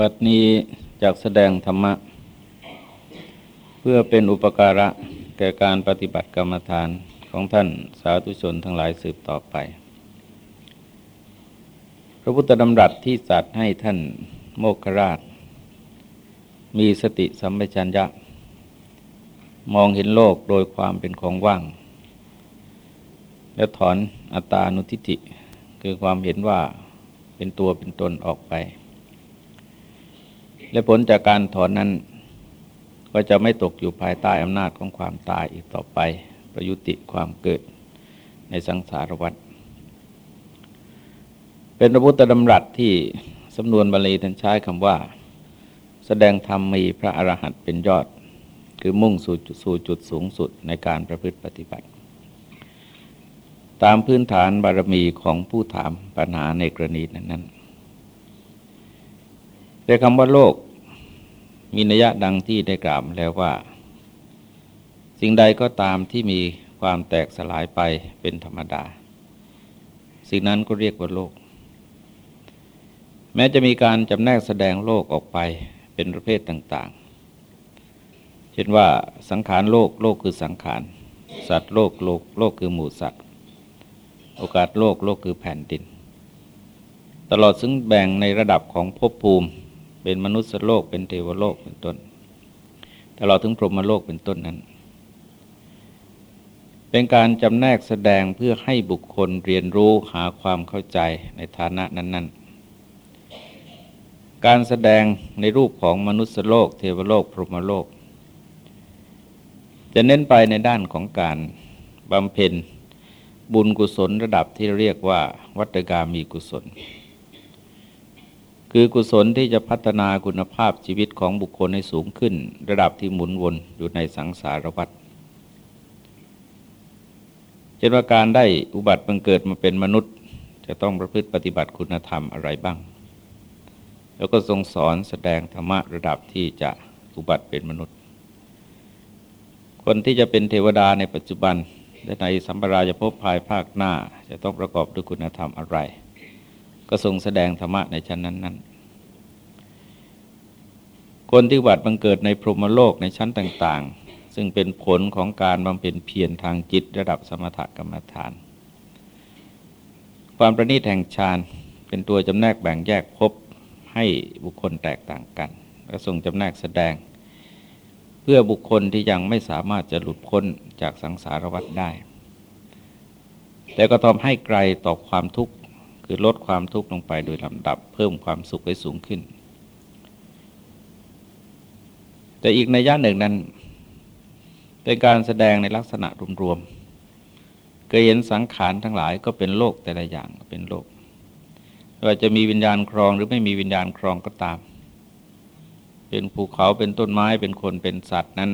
บัดนี้จากแสดงธรรมะ เพื่อเป็นอุปการะแก่การปฏิบัติกรรมฐานของท่านสาธุชนทั้งหลายสืบต่อไป พระพุทธดำรัสที่สัตว์ให้ท่านโมคราช มีสติสัมปชัญญะ มองเห็นโลกโดยความเป็นของว่าง และถอนอัตตานุทิฏฐิคือความเห็นว่าเป็นตัวเป็นตนออกไป และผลจากการถอนนั้น ก็จะไม่ตกอยู่ภายใต้อำนาจของความตายอีกต่อไป ประยุติความเกิดในสังสารวัฏเป็นพระพุทธดำรัสที่สำนวนบาลีท่านใช้คำว่า แสดงธรรมมีพระอรหันต์เป็นยอด คือมุ่งสู่สู่จุดสูงสุดในการประพฤติปฏิบัติ ตามพื้นฐานบารมีของผู้ถามปัญหาในกรณีนั้นๆ แต่คำว่าโลก มีนัยดังที่ได้กล่าวแล้วว่า สิ่งใดก็ตามที่มีความแตกสลายไปเป็นธรรมดา สิ่งนั้นก็เรียกว่าโลก แม้จะมีการจำแนกแสดงโลกออกไปเป็นประเภทต่าง ๆ เช่นว่าสังขารโลกโลกคือสังขาร สัตว์โลกโลกโลกคือหมู่สัตว์ โอกาสโลกโลกคือแผ่นดิน ตลอดซึ่งแบ่งในระดับของภพภูมิ เป็นมนุษย์โลก เป็นเทวโลกเป็นต้นตลอดถึงพรหมโลกเป็นต้นนั้น เป็นการจำแนกแสดงเพื่อให้บุคคลเรียนรู้หาความเข้าใจในฐานะนั้น ๆ การแสดงในรูปของมนุษย์โลก เทวโลก พรหมโลก จะเน้นไปในด้านของการบำเพ็ญบุญกุศลระดับที่เรียกว่า วัตกามีกุศล คือกุศลที่จะพัฒนาคุณภาพชีวิตของบุคคลให้สูงขึ้น ระดับที่หมุนวนอยู่ในสังสารวัฏเช่นว่าการได้อุบัติบังเกิดมาเป็นมนุษย์ จะต้องประพฤติปฏิบัติคุณธรรมอะไรบ้าง แล้วก็ทรงสอนแสดงธรรมะระดับที่จะอุบัติเป็นมนุษย์ คนที่จะเป็นเทวดาในปัจจุบันและในสัมปราจะพบภายภาคหน้า จะต้องประกอบด้วยคุณธรรมอะไร ก็ทรงแสดงธรรมะในชั้นนั้นๆคนที่วัดบังเกิดในพรหมโลกในชั้นต่าง ๆ ซึ่งเป็นผลของการบำเพ็ญเพียรทางจิตระดับสมถกรรมฐาน ความประณีตแห่งฌานเป็นตัวจำแนกแบ่งแยกพบให้บุคคลแตกต่างกันและทรงจำแนกแสดง เพื่อบุคคลที่ยังไม่สามารถจะหลุดพ้นจากสังสารวัฏได้ แต่ก็ทำให้ไกลต่อความทุกข์ คือลดความทุกข์ลงไปโดยลำดับ เพิ่มความสุขให้สูงขึ้น แต่อีกในย่านหนึ่งนั้น เป็นการแสดงในลักษณะรวมๆเคยเห็นสังขารทั้งหลายก็เป็นโลกแต่ละอย่างเป็นโลกว่าจะมีวิญญาณครองหรือไม่มีวิญญาณครองก็ตาม เป็นภูเขาเป็นต้นไม้เป็นคนเป็นสัตว์นั้น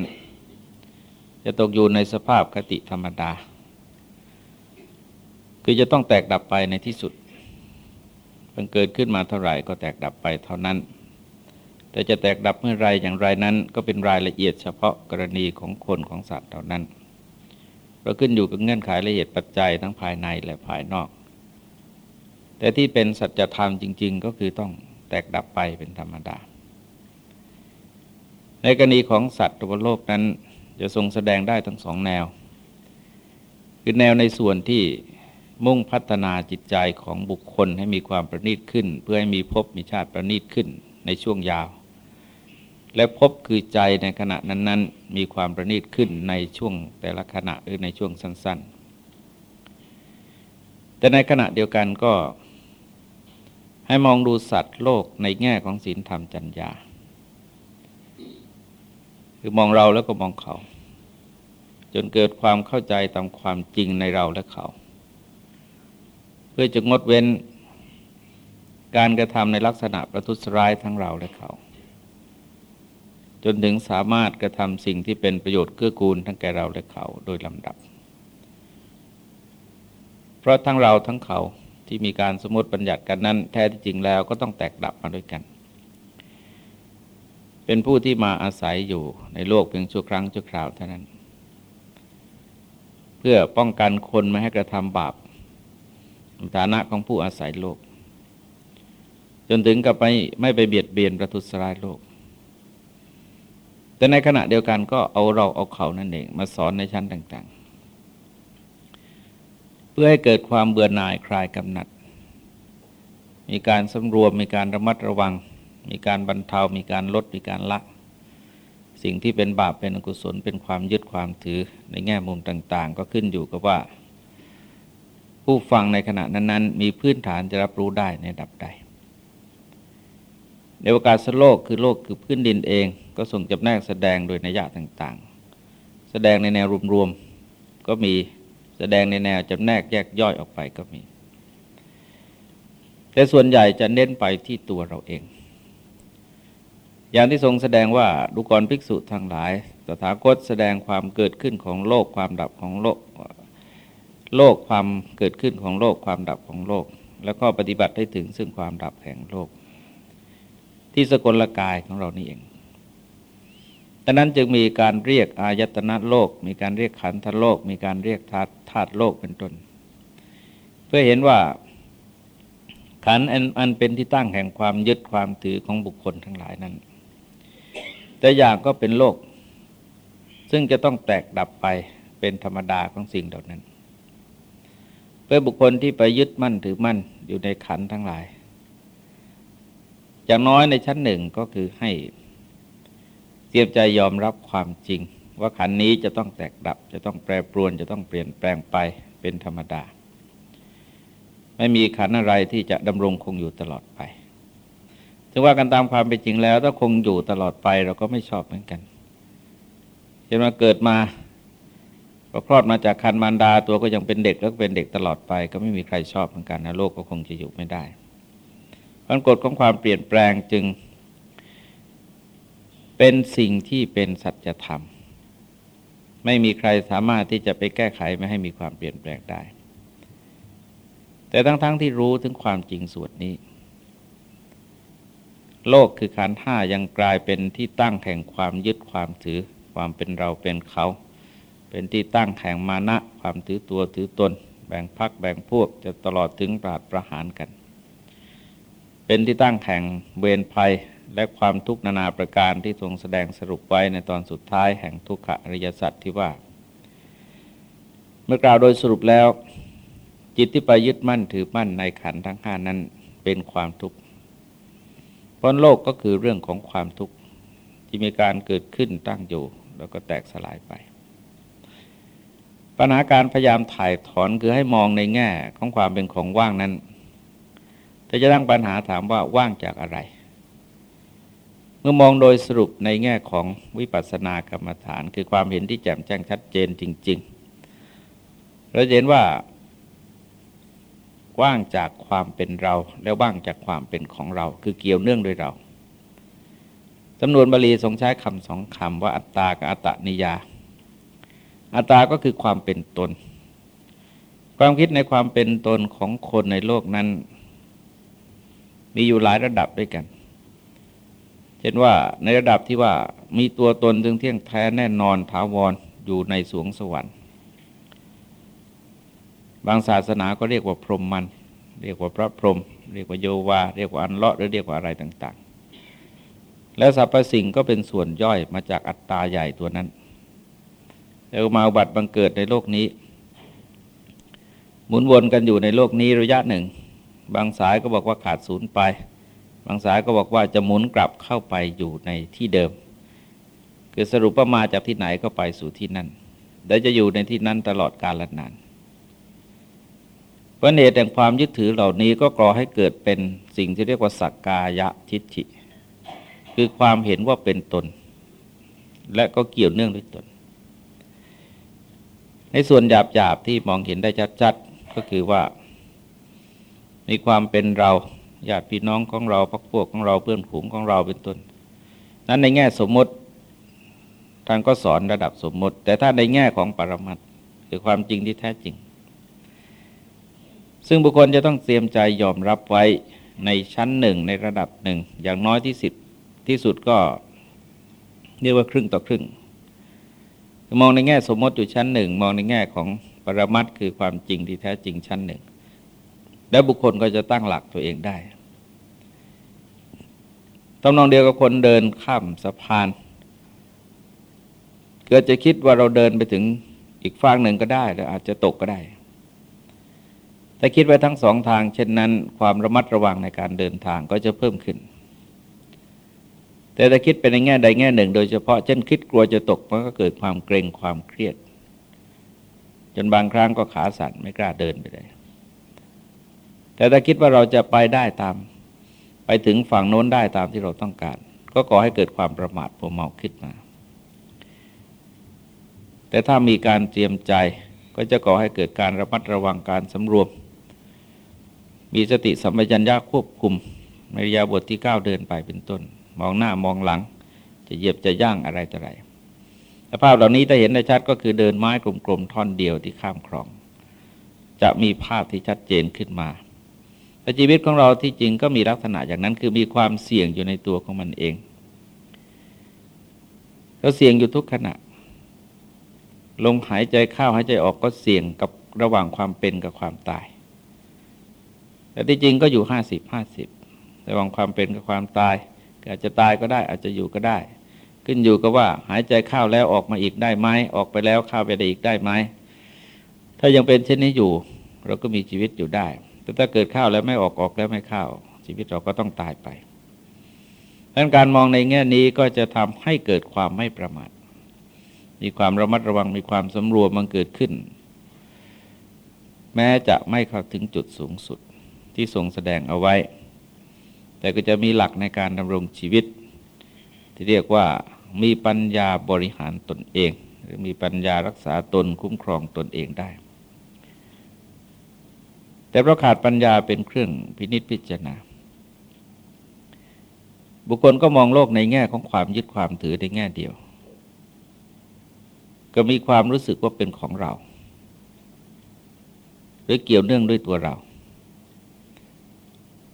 จะตกอยู่ในสภาพคติธรรมดา คือจะต้องแตกดับไปในที่สุด มันเกิดขึ้นมาเท่าไหร่ก็แตกดับไปเท่านั้น แต่จะแตกดับเมื่อไรอย่างไรนั้น ก็เป็นรายละเอียดเฉพาะกรณีของคนของสัตว์เท่านั้นเราขึ้นอยู่กับเงื่อนไขละเอียดปัจจัยทั้งภายในและภายนอก แต่ที่เป็นสัจธรรมจริง ๆ ก็คือต้องแตกดับไปเป็นธรรมดา ในกรณีของสัตว์บนโลกนั้นจะทรงแสดงได้ทั้งสองแนว คือแนวในส่วนที่ มุ่งพัฒนาจิตใจของบุคคลให้มีความประณีตขึ้น เพื่อให้มีภพมีชาติประณีตขึ้นในช่วงยาว และพบคือใจในขณะนั้นๆ มีความประณีตขึ้นในช่วงแต่ละขณะหรือในช่วงสั้น ๆ แต่ในขณะเดียวกันก็ให้มองดูสัตว์โลกในแง่ของศีลธรรมจัญญาคือมองเราแล้วก็มองเขา จนเกิดความเข้าใจตามความจริงในเราและเขา เพื่อจะงดเว้นการกระทำในลักษณะประทุษร้ายทั้งเราและเขา จนถึงสามารถกระทำสิ่งที่เป็นประโยชน์เกื้อกูลทั้งแก่เราและเขาโดยลำดับ เพราะทั้งเราทั้งเขาที่มีการสมมติบัญญัติกันนั้น แท้ที่จริงแล้วก็ต้องแตกดับมาด้วยกัน เป็นผู้ที่มาอาศัยอยู่ในโลกเพียงชั่วครั้งชั่วคราวเท่านั้น เพื่อป้องกันคนไม่ให้กระทำบาป ฐานะของผู้อาศัยโลก จนถึงกับไม่ไม่ไปเบียดเบียนประทุษร้ายโลก แต่ในขณะเดียวกันก็เอาเราเอาเขานั่นเองมาสอนในชั้นต่าง ๆ เพื่อให้เกิดความเบื่อหน่ายคลายกำหนัด มีการสำรวมมีการระมัดระวัง มีการบรรเทา มีการลด มีการละสิ่งที่เป็นบาปเป็นอกุศลเป็นความยึดความถือในแง่มุมต่าง ๆ ก็ขึ้นอยู่กับว่า ผู้ฟังในขณะนั้นๆ มีพื้นฐานจะรับรู้ได้ในดับใดในโอกาสสโลกคือโลกคือพื้นดินเอง ก็ส่งจำแนกแสดงโดยนัยยะต่างๆ แสดงในแนวรวมๆก็มีแสดงในแนวจำแนกแยกย่อยออกไปก็มี แต่ส่วนใหญ่จะเน้นไปที่ตัวเราเอง อย่างที่ทรงแสดงว่าดูกรภิกษุทั้งหลายตถาคตแสดงความเกิดขึ้นของโลกความดับของโลก โลกความเกิดขึ้นของโลกความดับของโลก แล้วก็ปฏิบัติให้ถึงซึ่งความดับแห่งโลก ที่สกลกายของเรานี่เองดังนั้นจึงมีการเรียกอายตนะโลก มีการเรียกขันธโลก มีการเรียกธาตุธาตุโลกเป็นต้น เพื่อเห็นว่าขันอันเป็นที่ตั้งแห่งความยึดความถือของบุคคลทั้งหลายนั้น แต่อย่างก็เป็นโลก ซึ่งจะต้องแตกดับไปเป็นธรรมดาของสิ่งเหล่านั้น เพื่อบุคคลที่ไปยึดมั่นถือมั่นอยู่ในขันทั้งหลาย อย่างน้อยในชั้นหนึ่งก็คือให้เตรียมใจยอมรับความจริง ว่าขันนี้จะต้องแตกดับ จะต้องแปรปรวน จะต้องเปลี่ยนแปลงไปเป็นธรรมดา ไม่มีขันอะไรที่จะดำรงคงอยู่ตลอดไปถึงว่ากันตามความเป็นจริงแล้ว ถ้าคงอยู่ตลอดไปเราก็ไม่ชอบเหมือนกันเห็นว่าเกิดมา พอคลอดมาจากคันมารดาตัวก็ยังเป็นเด็กแล้วเป็นเด็กตลอดไป ก็ไม่มีใครชอบเหมือนกันนะโลกก็คงจะอยู่ไม่ได้ผลกฎของความเปลี่ยนแปลงจึง เป็นสิ่งที่เป็นสัจธรรม ไม่มีใครสามารถที่จะไปแก้ไขไม่ให้มีความเปลี่ยนแปลงได้ แต่ทั้งๆทที่รู้ถึงความจริงส่วนนี้ โลกคือขันห้ายังกลายเป็นที่ตั้งแห่งความยึดความถือ ความเป็นเราเป็นเขา เป็นที่ตั้งแห่งมานะความถือตัวถือตน แบ่งพักแบ่งพวกจะตลอดถึงปราดประหารกัน เป็นที่ตั้งแห่งเวรภัยและความทุกข์นานาประการที่ทรงแสดงสรุปไว้ในตอนสุดท้ายแห่งทุกขอริยสัจที่ว่า เมื่อกล่าวโดยสรุปแล้ว จิตที่ไปยึดมั่นถือมั่นในขันทั้งห้านั้นเป็นความทุกข์เพราะโลกก็คือเรื่องของความทุกข์ที่มีการเกิดขึ้นตั้งอยู่ แล้วก็แตกสลายไป ปัญหาการพยายามถ่ายถอนคือให้มองในแง่ของความเป็นของว่างนั้น แต่จะตั้งปัญหาถามว่าว่างจากอะไร เมื่อมองโดยสรุปในแง่ของวิปัสสนากรรมฐาน คือความเห็นที่แจ่มแจ้งชัดเจนจริง ๆ เราเห็นว่าว่างจากความเป็นเรา และว่างจากความเป็นของเรา คือเกี่ยวเนื่องโดยเราจำนวนบาลีทรงใช้คำสองคำว่าอัตตากับอัตตนิยา อัตตาก็คือความเป็นตน ความคิดในความเป็นตนของคนในโลกนั้น มีอยู่หลายระดับด้วยกัน เช่นว่าในระดับที่ว่ามีตัวตนถึงเที่ยงแท้แน่นอนถาวรออยู่ในสวงสวรรค์ บางศาสนาก็เรียกว่าพรหมมัน เรียกว่าพระพรหมเรียกว่าโยวา เรียกว่าอันเลาะหรือเรียกว่าอะไรต่าง ๆ แล้วสรรพสิ่งก็เป็นส่วนย่อยมาจากอัตตาใหญ่ตัวนั้น แล้วมาบัติบังเกิดในโลกนี้ หมุนวนกันอยู่ในโลกนี้ระยะหนึ่ง บางสายก็บอกว่าขาดศูนย์ไป บางสายก็บอกว่าจะหมุนกลับเข้าไปอยู่ในที่เดิม คือสรุปว่ามาจากที่ไหนก็ไปสู่ที่นั่นและจะอยู่ในที่นั้นตลอดกาลนานพระเหตุแห่งความยึดถือเหล่านี้ก็ก่อให้เกิดเป็นสิ่งที่เรียกว่าสักกายะทิฏฐิ คือความเห็นว่าเป็นตน และก็เกี่ยวเนื่องด้วยตน ในส่วนหยาบๆที่มองเห็นได้ชัดๆก็คือว่า มีความเป็นเราญาติพี่น้องของเราพักพวกของเราเพื่อนผูงของเราเป็นต้น นั้นในแง่สมมติท่านก็สอนระดับสมมติ แต่ถ้าในแง่ของปรมัตคือความจริงที่แท้จริง ซึ่งบุคคลจะต้องเตรียมใจยอมรับไว้ในชั้นหนึ่งในระดับหนึ่งอย่างน้อยที่สุดที่สุดก็เรียกว่าครึ่งต่อครึ่ง มองในแง่สมมติอยู่ชั้นหนึ่ง มองในแง่ของปรมัตคือความจริงที่แท้จริงชั้นหนึ่ง แล้วบุคคลก็จะตั้งหลักตัวเองได้ตำนองเดียวกับคนเดินข้ามสะพาน เกิดจะคิดว่าเราเดินไปถึงอีกฝั่งหนึ่งก็ได้หรืออาจจะตกก็ได้ ถ้าคิดไว้ทั้งสองทาง เช่นนั้น ความระมัดระวังในการเดินทางก็จะเพิ่มขึ้น แต่ถ้าคิดไปในแง่ใดแง่หนึ่ง โดยเฉพาะเช่นคิดกลัวจะตกมันก็เกิดความเกรงความเครียด จนบางครั้งก็ขาสั่นไม่กล้าเดินไปเลยแต่ถ้าคิดว่าเราจะไปได้ตาม ไปถึงฝั่งโน้นได้ตามที่เราต้องการ ก็ก่อให้เกิดความประมาทผัวเมาขึ้นมา แต่ถ้ามีการเตรียมใจก็จะก่อให้เกิดการระมัดระวังการสำรวม มีสติสัมปชัญญะควบคุมในระยะบทที่ก้าเดินไปเป็นต้น มองหน้ามองหลัง จะเหยียบจะย่างอะไรต่ออะไรสภาพเหล่านี้ถ้าเห็นได้ชัดก็คือเดินไม้กลมๆท่อนเดียวที่ข้ามคลอง จะมีภาพที่ชัดเจนขึ้นมาแต่ชีวิตของเราที่จริงก็มีลักษณะอย่างนั้นคือมีความเสี่ยงอยู่ในตัวของมันเองเราเสี่ยงอยู่ทุกขณะลงหายใจเข้าหายใจออกก็เสี่ยงกับระหว่างความเป็นกับความตาย แต่ที่จริงก็อยู่ห้าสิบห้าสิบระหว่างความเป็นกับความตาย อาจจะตายก็ได้อาจจะอยู่ก็ได้ ขึ้นอยู่กับว่าหายใจเข้าแล้วออกมาอีกได้ไหมออกไปแล้วเข้าไปได้อีกได้ไหมถ้ายังเป็นเช่นนี้อยู่ เราก็มีชีวิตอยู่ได้ แต่ถ้าเกิดเข้าแล้วไม่ออกออกแล้วไม่เข้า ชีวิตเราก็ต้องตายไปดังการมองในแง่นี้ก็จะทำให้เกิดความไม่ประมาทมีความระมัดระวังมีความสำรวมมันเกิดขึ้น แม้จะไม่เข้าถึงจุดสูงสุดที่ทรงแสดงเอาไว้ แต่ก็จะมีหลักในการดำรงชีวิต ที่เรียกว่ามีปัญญาบริหารตนเอง หรือมีปัญญารักษาตนคุ้มครองตนเองได้ แต่เพราะขาดปัญญาเป็นเครื่องพินิษพิจารณา บุคคลก็มองโลกในแง่ของความยึดความถือในแง่เดียว ก็มีความรู้สึกว่าเป็นของเรา หรือเกี่ยวเนื่องด้วยตัวเรา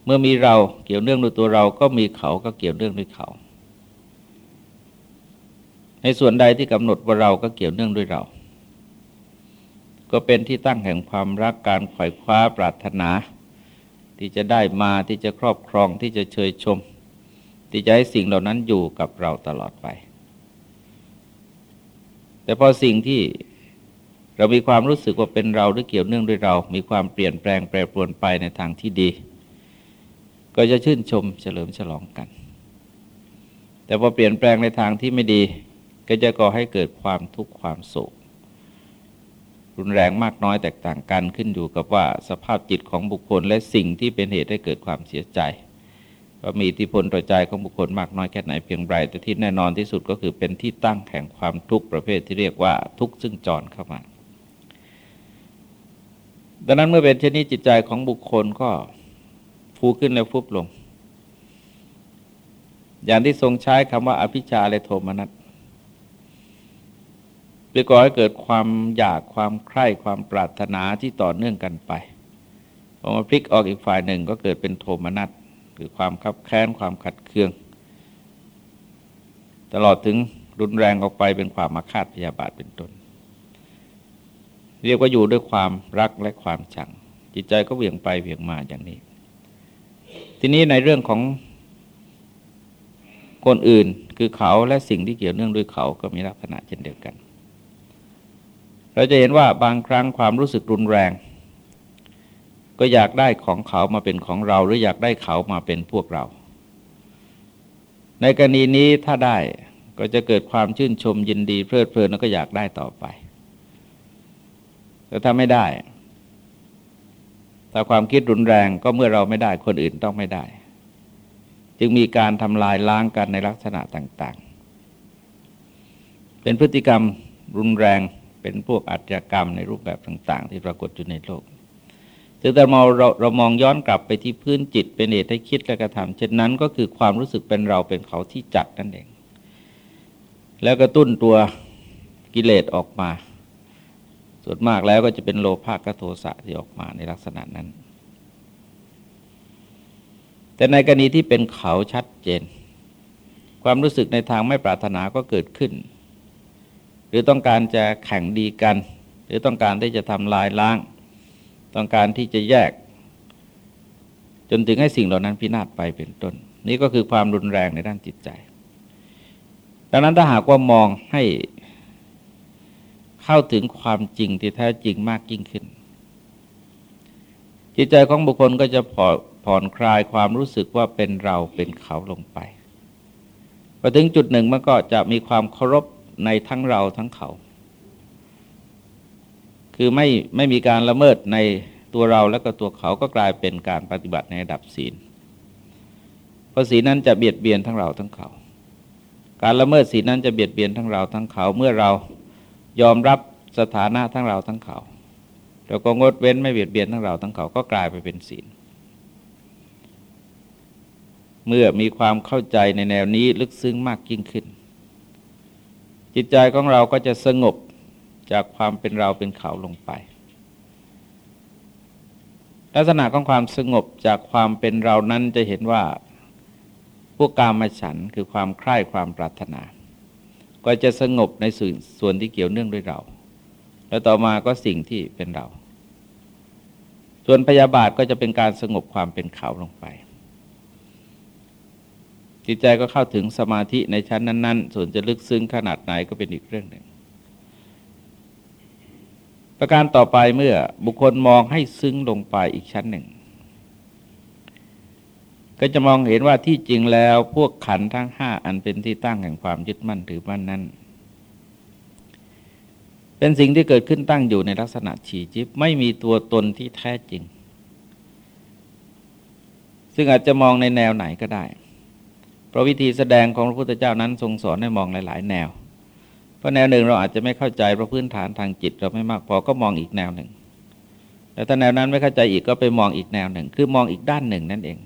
เมื่อมีเราเกี่ยวเนื่องด้วยตัวเราก็มีเขาก็เกี่ยวเนื่องด้วยเขา ในส่วนใดที่กำหนดว่าเราก็เกี่ยวเนื่องด้วยเรา ก็เป็นที่ตั้งแห่งความรักการขวายคว้าปรารถนา ที่จะได้มาที่จะครอบครองที่จะเชยชม ที่จะให้สิ่งเหล่านั้นอยู่กับเราตลอดไป แต่พอสิ่งที่เรามีความรู้สึกว่าเป็นเราหรือเกี่ยวเนื่องด้วยเรา มีความเปลี่ยนแปลงแปรปรวนไปในทางที่ดี ก็จะชื่นชมเฉลิมฉลองกัน แต่พอเปลี่ยนแปลงในทางที่ไม่ดีก็จะก่อให้เกิดความทุกข์ความโศกรุนแรงมากน้อยแตกต่างกันขึ้นอยู่กับว่าสภาพจิตของบุคคลและสิ่งที่เป็นเหตุให้เกิดความเสียใจว่ามีอิทธิพลต่อใจของบุคคลมากน้อยแค่ไหนเพียงไรแต่ที่แน่นอนที่สุดก็คือเป็นที่ตั้งแห่งความทุกข์ประเภทที่เรียกว่าทุกข์ซึ่งจรเข้ามา ดังนั้นเมื่อเป็นเช่นนี้จิตใจของบุคคลก็ ฟูขึ้นแล้วฟุบลง อย่างที่ทรงใช้คำว่าอภิชาและโทมนัสไปก่อให้เกิดความอยากความใคร่ความปรารถนาที่ต่อเนื่องกันไปพอมาพลิกออกอีกฝ่ายหนึ่งก็เกิดเป็นโทมนัสคือความคับแค้นความขัดเคือง ตลอดถึงรุนแรงออกไปเป็นความมาคาดพยาบาทเป็นต้นเรียกว่าอยู่ด้วยความรักและความชัง จิตใจก็เวี่ยงไปเวี่ยงมาอย่างนี้ ทีนี้ในเรื่องของคนอื่นคือเขาและสิ่งที่เกี่ยวเนื่องด้วยเขาก็มีลักษณะเช่นเดียวกัน เราจะเห็นว่าบางครั้งความรู้สึกรุนแรง ก็อยากได้ของเขามาเป็นของเรา หรืออยากได้เขามาเป็นพวกเรา ในกรณีนี้ถ้าได้ก็จะเกิดความชื่นชมยินดีเพลิดเพลินแล้วก็อยากได้ต่อไป แต่ถ้าไม่ได้ ถ้าความคิดรุนแรงก็เมื่อเราไม่ได้คนอื่นต้องไม่ได้ จึงมีการทำลายล้างกันในลักษณะต่าง ๆ เป็นพฤติกรรมรุนแรงเป็นพวกอาชญากรรมในรูปแบบต่าง ๆ ที่ปรากฏอยู่ในโลกซึ่งแต่เราเราเรามองย้อนกลับไปที่พื้นจิตเป็นเหตุให้คิดและกระทำเช่นนั้นก็คือความรู้สึกเป็นเราเป็นเขาที่จัดนั่นเอง แล้วกระตุ้นตัวกิเลสออกมา ส่วนมากแล้วก็จะเป็นโลภะกโทสะที่ออกมาในลักษณะนั้น แต่ในกรณีที่เป็นเขาชัดเจน ความรู้สึกในทางไม่ปรารถนาก็เกิดขึ้น หรือต้องการจะแข่งดีกัน หรือต้องการที่จะทำลายล้าง ต้องการที่จะแยก จนถึงให้สิ่งเหล่านั้นพินาศไปเป็นต้น นี่ก็คือความรุนแรงในด้านจิตใจ ดังนั้นถ้าหากว่ามองให้ เข้าถึงความจริงที่แท้จริงมากยิ่งขึ้น จิตใจของบุคคลก็จะผ่อนคลายความรู้สึกว่าเป็นเราเป็นเขาลงไปพอถึงจุดหนึ่งมันก็จะมีความเคารพในทั้งเราทั้งเขา คือไม่ไม่มีการละเมิดในตัวเราและก็ตัวเขาก็กลายเป็นการปฏิบัติในระดับศีลเพราะศีลนั้นจะเบียดเบียนทั้งเราทั้งเขา การละเมิดศีลนั้นจะเบียดเบียนทั้งเราทั้งเขาเมื่อเรา ยอมรับสถานะทั้งเราทั้งเขาเราก็งดเว้นไม่เบียดเบียนทั้งเราทั้งเขาก็กลายไปเป็นศีล เมื่อมีความเข้าใจในแนวนี้ลึกซึ้งมากยิ่งขึ้น จิตใจของเราก็จะสงบจากความเป็นเราเป็นเขาลงไป ลักษณะของความสงบจากความเป็นเรานั้นจะเห็นว่า พวกกามฉันคือความใคร่ความปรารถนา ก็จะสงบในส่วนส่วนที่เกี่ยวเนื่องด้วยเรา แล้วต่อมาก็สิ่งที่เป็นเรา ส่วนพยาบาทก็จะเป็นการสงบความเป็นเขาลงไป จิตใจก็เข้าถึงสมาธิในชั้นนั้น ๆ ส่วนจะลึกซึ้งขนาดไหนก็เป็นอีกเรื่องหนึ่ง ประการต่อไปเมื่อบุคคลมองให้ซึ้งลงไปอีกชั้นหนึ่ง ก็จะมองเห็นว่าที่จริงแล้วพวกขันทั้งห้าอันเป็นที่ตั้งแห่งความยึดมั่นถือมั่นนั้น เป็นสิ่งที่เกิดขึ้นตั้งอยู่ในลักษณะฉีจิบไม่มีตัวตนที่แท้จริง ซึ่งอาจจะมองในแนวไหนก็ได้ เพราะวิธีแสดงของพระพุทธเจ้านั้นทรงสอนให้มองหลาย ๆ แนว เพราะแนวหนึ่งเราอาจจะไม่เข้าใจเพราะพื้นฐานทางจิตเราไม่มากพอก็มองอีกแนวหนึ่งแต่ถ้าแนวนั้นไม่เข้าใจอีกก็ไปมองอีกแนวหนึ่ง คือมองอีกด้านหนึ่งนั่นเอง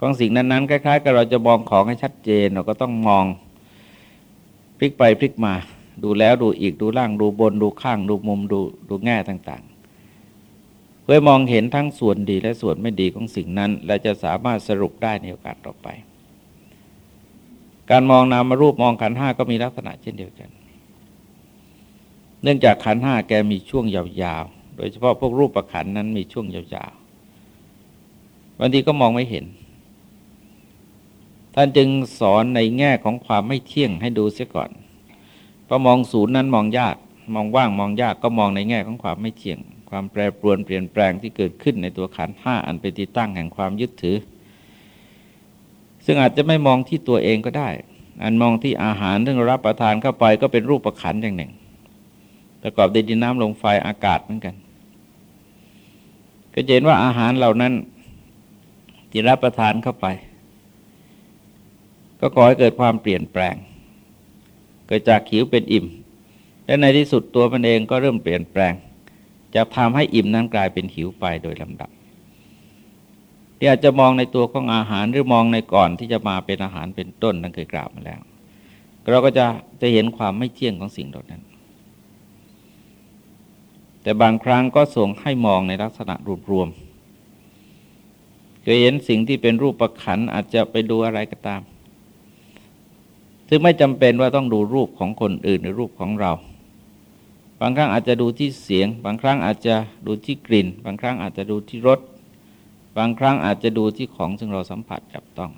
ของสิ่งนั้นๆคล้ายๆกับเราจะมองของให้ชัดเจนเราก็ต้องมองพลิกไปพลิกมา ดูแล้วดูอีกดูล่างดูบนดูข้าง ดูมุมดูดูแง่ต่างๆ เพื่อมองเห็นทั้งส่วนดีและส่วนไม่ดีของสิ่งนั้นและจะสามารถสรุปได้ในโอกาสต่อไป การมองนามารูปมองขันห้าก็มีลักษณะเช่นเดียวกัน เนื่องจากขันห้าแกมีช่วงยาวๆ โดยเฉพาะพวกรูปประขันนั้นมีช่วงยาวๆบางทีก็มองไม่เห็น ท่านจึงสอนในแง่ของความไม่เที่ยงให้ดูเสียก่อนพอมองศูนย์นั้นมองยาก มองว่างมองยากก็มองในแง่ของความไม่เที่ยง ความแปรปรวนเปลี่ยนแปลงที่เกิดขึ้นในตัวขันห้าอันเป็นที่ตั้งแห่งความยึดถือ ซึ่งอาจจะไม่มองที่ตัวเองก็ได้ อันมองที่อาหารที่รารับประทานเข้าไปก็เป็นรูปประขันอย่างหนึ่ง ประกอบด้วยดินน้ำลมไฟอากาศเหมือนกัน ก็เห็นว่าอาหารเหล่านั้นที่รับประทานเข้าไป ก็ก่อให้เกิดความเปลี่ยนแปลง เกิดจากขิวเป็นอิ่ม และในที่สุดตัวมันเองก็เริ่มเปลี่ยนแปลง จะทำให้อิ่มนั้นกลายเป็นหิวไปโดยลำดับที่อาจจะมองในตัวของอาหารหรือมองในก่อนที่จะมาเป็นอาหารเป็นต้นนั่นเคยกล่าวมาแล้ว เราก็จะจะเห็นความไม่เที่ยงของสิ่งเหล่านั้น แต่บางครั้งก็ส่งให้มองในลักษณะรวมๆเคยเห็นสิ่งที่เป็นรูปประขันอาจจะไปดูอะไรก็ตาม ซึ่งไม่จำเป็นว่าต้องดูรูปของคนอื่นหรือรูปของเรา บางครั้งอาจจะดูที่เสียง บางครั้งอาจจะดูที่กลิ่น บางครั้งอาจจะดูที่รสบางครั้งอาจจะดูที่ของซึ่งเราสัมผัสจับต้อง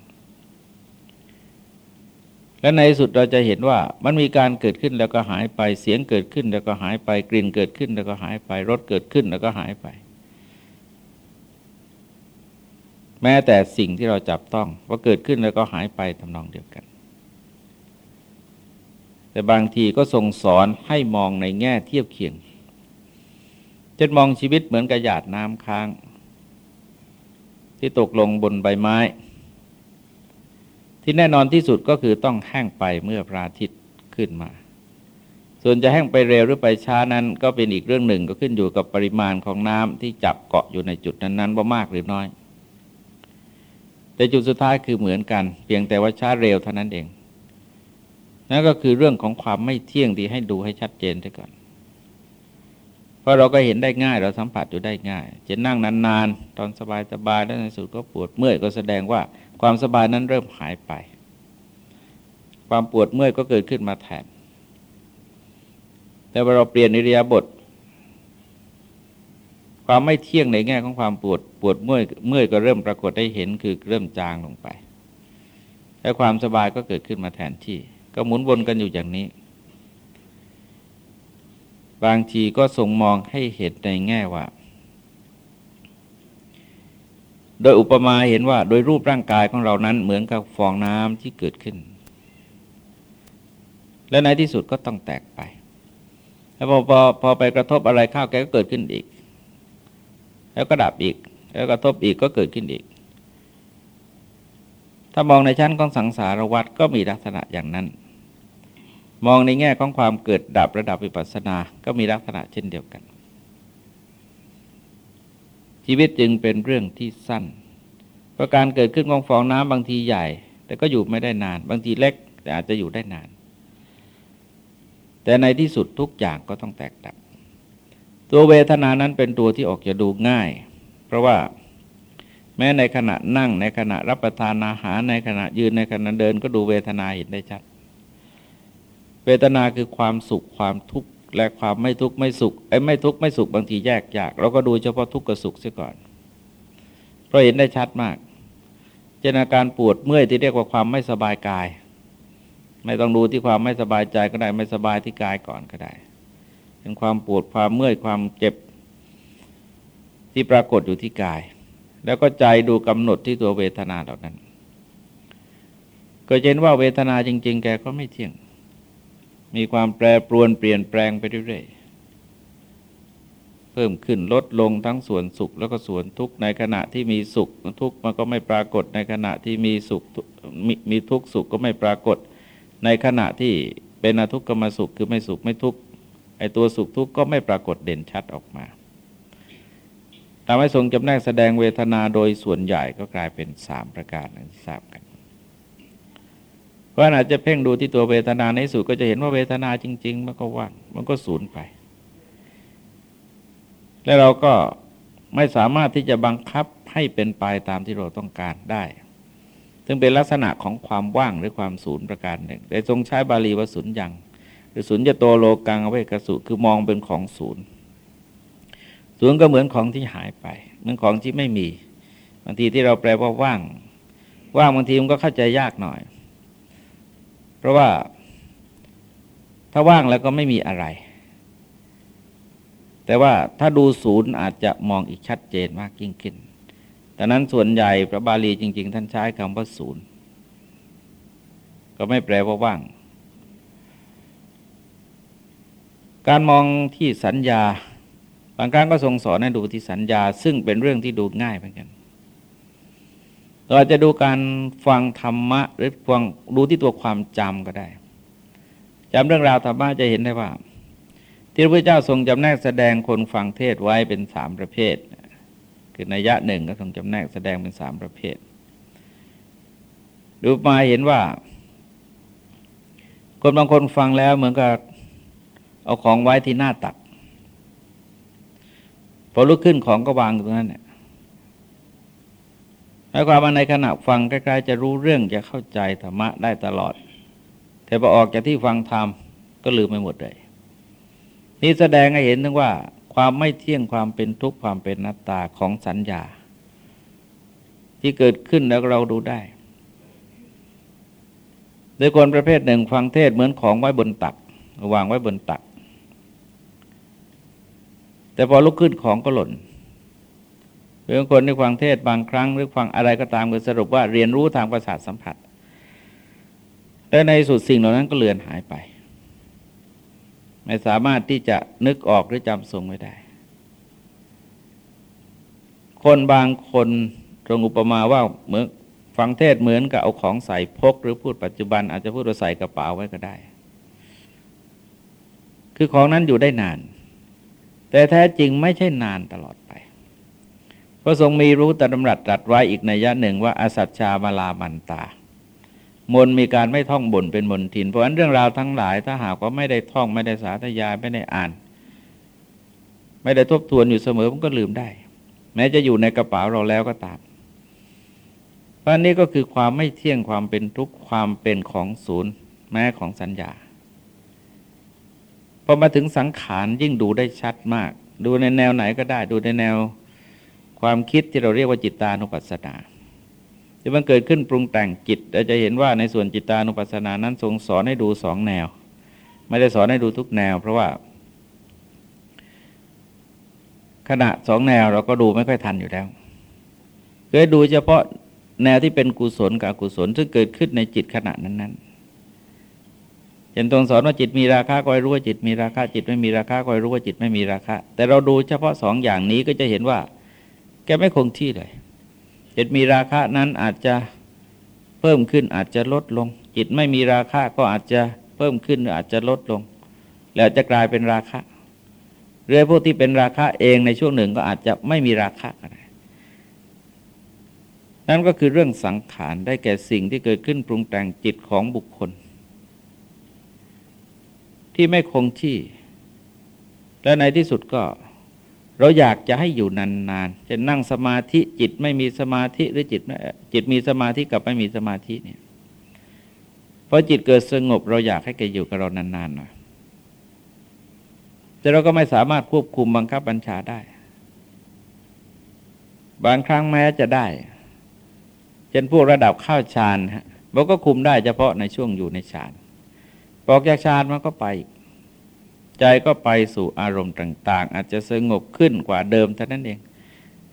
และในสุดเราจะเห็นว่ามันมีการเกิดขึ้นแล้วก็หายไปเสียงเกิดขึ้น แล้วก็หายไปกลิ่นเกิดขึ้น แล้วก็หายไปรสเกิดขึ้นแล้วก็หายไป แม้แต่สิ่งที่เราจับต้องว่าเกิดขึ้นแล้วก็หายไปทำนองเดียวกัน แต่บางทีก็ทรงสอนให้มองในแง่เทียบเคียงจะมองชีวิตเหมือนกระหยาดน้ำค้าง ที่ตกลงบนใบไม้ ที่แน่นอนที่สุดก็คือต้องแห้งไปเมื่อพระอาทิตย์ขึ้นมา ส่วนจะแห้งไปเร็วหรือไปช้านั้น ก็เป็นอีกเรื่องหนึ่งก็ขึ้นอยู่กับปริมาณของน้ำที่จับเกาะอยู่ในจุดนั้นๆว่ามากหรือน้อย แต่จุดสุดท้ายคือเหมือนกัน เพียงแต่ว่าช้าเร็วเท่านั้นเอง นั่นก็คือเรื่องของความไม่เที่ยงที่ให้ดูให้ชัดเจนด้ก่อน เพราะเราก็เห็นได้ง่ายเราสัมผัสอยู่ได้ง่าย จะนั่งนานๆ ตอนสบายๆแล้วในสุดก็ปวดเมื่อยก็แสดงว่าความสบายนั้นเริ่มหายไป ความปวดเมื่อยก็เกิดขึ้นมาแทน แต่เวลาเราเปลี่ยนอิริยาบถความไม่เที่ยงในแง่ของความปวดปวดเมื่อยเมื่อยก็เริ่มปรากฏได้เห็นคือเริ่มจางลงไป และความสบายก็เกิดขึ้นมาแทนที่ ก็หมุนวนกันอยู่อย่างนี้ บางทีก็ทรงมองให้เห็นในแง่ว่า โดยอุปมาเห็นว่า โดยรูปร่างกายของเรานั้นเหมือนกับฟองน้ำที่เกิดขึ้น และในที่สุดก็ต้องแตกไป แล้วพอพอพอไปกระทบอะไรข้าวแกก็เกิดขึ้นอีก แล้วก็ดับอีก แล้วกระทบอีกก็เกิดขึ้นอีกถ้ามองในชั้นของสังสารวัฏก็มีลักษณะอย่างนั้น มองในแง่ของความเกิดดับระดับวิปัสสนา ก็มีลักษณะเช่นเดียวกัน ชีวิตจึงเป็นเรื่องที่สั้น เพราะการเกิดขึ้นของฟองน้ำบางทีใหญ่ แต่ก็อยู่ไม่ได้นาน บางทีเล็ก แต่อาจจะอยู่ได้นาน แต่ในที่สุดทุกอย่างก็ต้องแตกดับ ตัวเวทนานั้นเป็นตัวที่ออกจะดูง่าย เพราะว่าแม้ในขณะนั่งในขณะรับประทานอาหารในขณะยืนในขณะเดินก็ดูเวทนาเห็นได้ชัด เวทนาคือความสุขความทุกข์และความไม่ทุกข์ไม่สุขไอ้ไม่ทุกข์ไม่สุขบางทีแยกยากเราก็ดูเฉพาะทุกข์กับสุขเสียก่อน เพราะเห็นได้ชัดมากเจนาการปวดเมื่อยที่เรียกว่าความไม่สบายกาย ไม่ต้องดูที่ความไม่สบายใจก็ได้ไม่สบายที่กายก่อนก็ได้ เป็นความปวดความเมื่อยความเจ็บที่ปรากฏอยู่ที่กาย แล้วก็ใจดูกำหนดที่ตัวเวทนาเหล่านั้น ก็เห็นว่าเวทนาจริง ๆ แกก็ไม่เที่ยง มีความแปรปรวนเปลี่ยนแปลงไปเรื่อยๆ เพิ่มขึ้นลดลงทั้งส่วนสุขแล้วก็ส่วนทุกข์ในขณะที่มีสุขทุกข์มันก็ไม่ปรากฏในขณะที่มีสุขมีมีทุกข์สุขก็ไม่ปรากฏ ในขณะที่เป็นอทุกขมสุขคือไม่สุขไม่ทุกข์ไอตัวสุขทุกข์ก็ไม่ปรากฏเด่นชัดออกมาทำให้ทรงจำแนกแสดงเวทนาโดยส่วนใหญ่ก็กลายเป็นสามประการที่ทราบกัน เพราะอาจจะเพ่งดูที่ตัวเวทนาในสุดก็จะเห็นว่าเวทนาจริง ๆ มันก็ว่างมันก็สูญไป และเราก็ไม่สามารถที่จะบังคับให้เป็นไปตามที่เราต้องการได้ ซึ่งเป็นลักษณะของความว่างหรือความสูญประการหนึ่งแต่ทรงใช้บาลีว่าสูญยังหรือสูญจะโตโลกังเวกสุคือมองเป็นของศูนย์ศูนย์ก็เหมือนของที่หายไป เหมือนของที่ไม่มีบางทีที่เราแปลว่าว่าง ว่างบางทีมันก็เข้าใจยากหน่อย เพราะว่า ถ้าว่างแล้วก็ไม่มีอะไร แต่ว่าถ้าดูศูนย์อาจจะมองอีกชัดเจนมากยิ่งขึ้นแต่นั้นส่วนใหญ่พระบาลีจริง ๆ ท่านใช้คำว่าศูนย์ ก็ไม่แปลว่าว่าง การมองที่สัญญา บางครั้งก็ทรงสอนให้ดูที่สัญญา ซึ่งเป็นเรื่องที่ดูง่ายเหมือนกัน เราอาจจะดูการฟังธรรมะหรือฟังดูที่ตัวความจำก็ได้จำเรื่องราวธรรมะจะเห็นได้ว่า ที่พระเจ้าทรงจำแนกแสดงคนฟังเทศไว้เป็นสามประเภท คือนัยยะหนึ่งก็ทรงจำแนกแสดงเป็นสามประเภท ดูมาเห็นว่า คนบางคนฟังแล้วเหมือนกับเอาของไว้ที่หน้าตัก พอลุกขึ้นของก็วางตรงนั้นเนี่ย หมายความว่าในขณะฟังใกล้ๆจะรู้เรื่องจะเข้าใจธรรมะได้ตลอด แต่พอออกจากที่ฟังธรรมก็ลืมไปหมดเลยนี่แสดงให้เห็นถึงว่า ความไม่เที่ยงความเป็นทุกข์ความเป็นนัตตาของสัญญา ที่เกิดขึ้นแล้วเราดูได้โดยคนประเภทหนึ่งฟังเทศเหมือนของไว้บนตักวางไว้บนตัก แต่พอลุกขึ้นของก็หล่น เพื่อนคนที่ฟังเทศบางครั้ง หรือฟังอะไรก็ตามก็สรุปว่าเรียนรู้ทางประสาทสัมผัสและในสุดสิ่งเหล่านั้นก็เลือนหายไป ไม่สามารถที่จะนึกออกหรือจำทรงไว้ได้ คนบางคนตรงอุปมาว่าเหมือนฟังเทศเหมือนกับเอาของใส่พก หรือพูดปัจจุบัน อาจจะพูดว่าใส่กระเป๋าไว้ก็ได้ คือของนั้นอยู่ได้นาน แต่แท้จริงไม่ใช่นานตลอดไป พระทรงมีรู้แต่ดำรัสตรัสไว้อีกในยะหนึ่งว่าอสัจชามาลามันตามนมีการไม่ท่องบ่นเป็นมนทิน เพราะฉะนั้นเรื่องราวทั้งหลายถ้าหากว่าไม่ได้ท่องไม่ได้สาธยายไม่ได้อ่าน ไม่ได้ทบทวนอยู่เสมอมันก็ลืมได้ แม้จะอยู่ในกระเป๋าเราแล้วก็ตามเพราะนี้ก็คือความไม่เที่ยงความเป็นทุกข์ความเป็นของศูนย์แม้ของสัญญาพอมาถึงสังขารยิ่งดูได้ชัดมาก ดูในแนวไหนก็ได้ ดูในแนว ความคิดที่เราเรียกว่าจิตตานุปัสสนาที่มันเกิดขึ้นปรุงแต่งจิตเราจะเห็นว่าในส่วนจิตานุปัสสนานั้นทรงสอนให้ดูสองแนว ไม่ได้สอนให้ดูทุกแนว เพราะว่า ขณะสองแนวเราก็ดูไม่ค่อยทันอยู่แล้วเคยดูเฉพาะแนวที่เป็นกุศลกับอกุศลซึ่งเกิดขึ้นในจิตขณะนั้นๆยันตรงสอนว่าจิตมีราคาก็ให้รู้ว่าจิตมีราคาจิตไม่มีราคาก็ให้รู้ว่าจิตไม่มีราคาแต่เราดูเฉพาะสองอย่างนี้ก็จะเห็นว่า แกไม่คงที่เลยจิตมีราคะนั้นอาจจะเพิ่มขึ้นอาจจะลดลง จิตไม่มีราคะก็อาจจะเพิ่มขึ้นหรืออาจจะลดลง แล้วจะกลายเป็นราคะเรือพวกที่เป็นราคะเองในช่วงหนึ่งก็อาจจะไม่มีราคะก็ได้นั่นก็คือเรื่องสังขารได้แก่สิ่งที่เกิดขึ้นปรุงแต่งจิตของบุคคล ที่ไม่คงที่ และในที่สุดก็ เราอยากจะให้อยู่นานๆจะนั่งสมาธิจิตไม่มีสมาธิหรือจิตจิตมีสมาธิกับไม่มีสมาธิเนี่ยพอจิตเกิดสงบ เราอยากให้แกอยู่กับเรานานๆหน่อยแต่เราก็ไม่สามารถควบคุมบังคับบัญชาได้ บางครั้งแม้จะได้เช่นพวกระดับข้าวฌานฮะเราก็คุมได้เฉพาะในช่วงอยู่ในฌานปอกจากฌานมันก็ไป ใจก็ไปสู่อารมณ์ต่าง ๆ อาจจะสงบขึ้นกว่าเดิมเท่านั้นเอง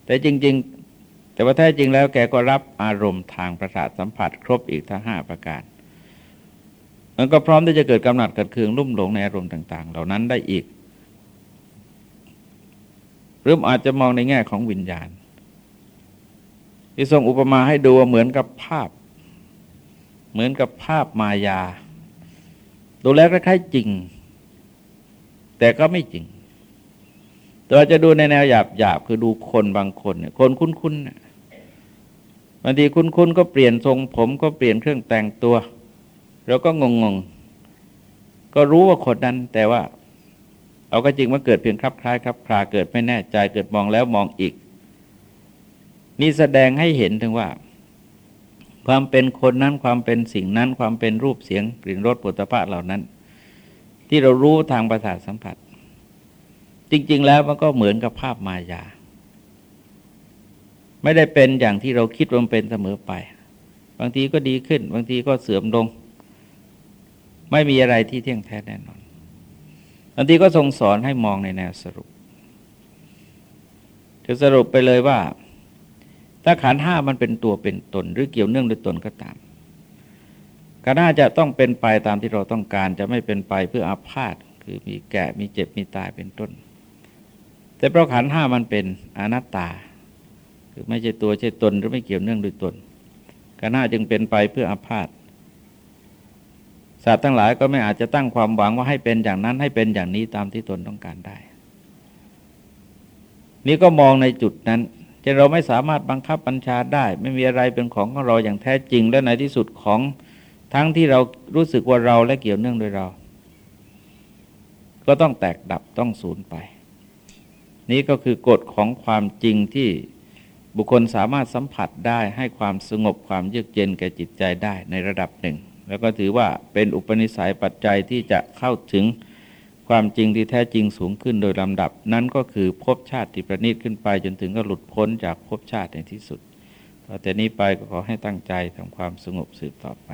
แต่จริง ๆ แต่ว่าแท้จริงแล้วแกก็รับอารมณ์ทางประสาทสัมผัส ครบอีกทั้งห้าประการมันก็พร้อมที่จะเกิดกำหนัดกิดเคืองรุ่มหลงในอารมณ์ต่าง ๆ เหล่านั้นได้อีกหรืออาจจะมองในแง่ของวิญญาณที่ทรงอุปมาให้ดูเหมือนกับภาพ เหมือนกับภาพมายา ดูแล้วคล้ายๆจริง แต่ก็ไม่จริงเราจะดูในแนวหยาบหยาบคือดูคนบางคนเนี่ยคนคุ้นๆบางทีคุ้นๆก็เปลี่ยนทรงผมก็เปลี่ยนเครื่องแต่งตัวเราก็งงๆ ก็รู้ว่าคนนั้น แต่ว่า เอาก็จริงว่าเกิดเพียงคลับคล้ายครับคลาเกิดไม่แน่ใจเกิดมองแล้วมองอีก นี่แสดงให้เห็นถึงว่า ความเป็นคนนั้นความเป็นสิ่งนั้น ความเป็นรูปเสียงกลิ่นรสปุถะพะเหล่านั้น ที่เรารู้ทางประสาทสัมผัส จริง ๆ แล้วมันก็เหมือนกับภาพมายา ไม่ได้เป็นอย่างที่เราคิดว่าเป็นเสมอไป บางทีก็ดีขึ้น บางทีก็เสื่อมลง ไม่มีอะไรที่เที่ยงแท้แน่นอนบางทีก็ทรงสอนให้มองในแนวสรุปจะสรุปไปเลยว่า ถ้าขันห้ามันเป็นตัวเป็นตน หรือเกี่ยวเนื่องด้วยตนก็ตาม ขันห้าจะต้องเป็นไปตามที่เราต้องการจะไม่เป็นไปเพื่ออาพาธคือมีแก่มีเจ็บมีตายเป็นต้น แต่เพราะขันห้ามันเป็นอนัตตา คือไม่ใช่ตัวใช่ตนหรือไม่เกี่ยวเนื่องด้วยตนขันห้าจึงเป็นไปเพื่ออาพาธสัตว์ทั้งหลายก็ไม่อาจจะตั้งความหวังว่าให้เป็นอย่างนั้นให้เป็นอย่างนี้ตามที่ตนต้องการได้ นี่ก็มองในจุดนั้นจะเราไม่สามารถบังคับบัญชาได้ ไม่มีอะไรเป็นของของเราอย่างแท้จริงและในที่สุดของ ทั้งที่เรารู้สึกว่าเราและเกี่ยวเนื่องโดยเรา ก็ต้องแตกดับต้องสูญไป นี้ก็คือกฎของความจริงที่บุคคลสามารถสัมผัสได้ให้ความสงบความเยือกเย็นแก่จิตใจได้ในระดับหนึ่ง แล้วก็ถือว่าเป็นอุปนิสัยปัจจัยที่จะเข้าถึงความจริงที่แท้จริงสูงขึ้นโดยลำดับ นั้นก็คือภพชาติที่ประณีตขึ้นไป จนถึงก็หลุดพ้นจากภพชาติในที่สุดต่อแต่นี้ไปก็ขอให้ตั้งใจทำความสงบสืบต่อไป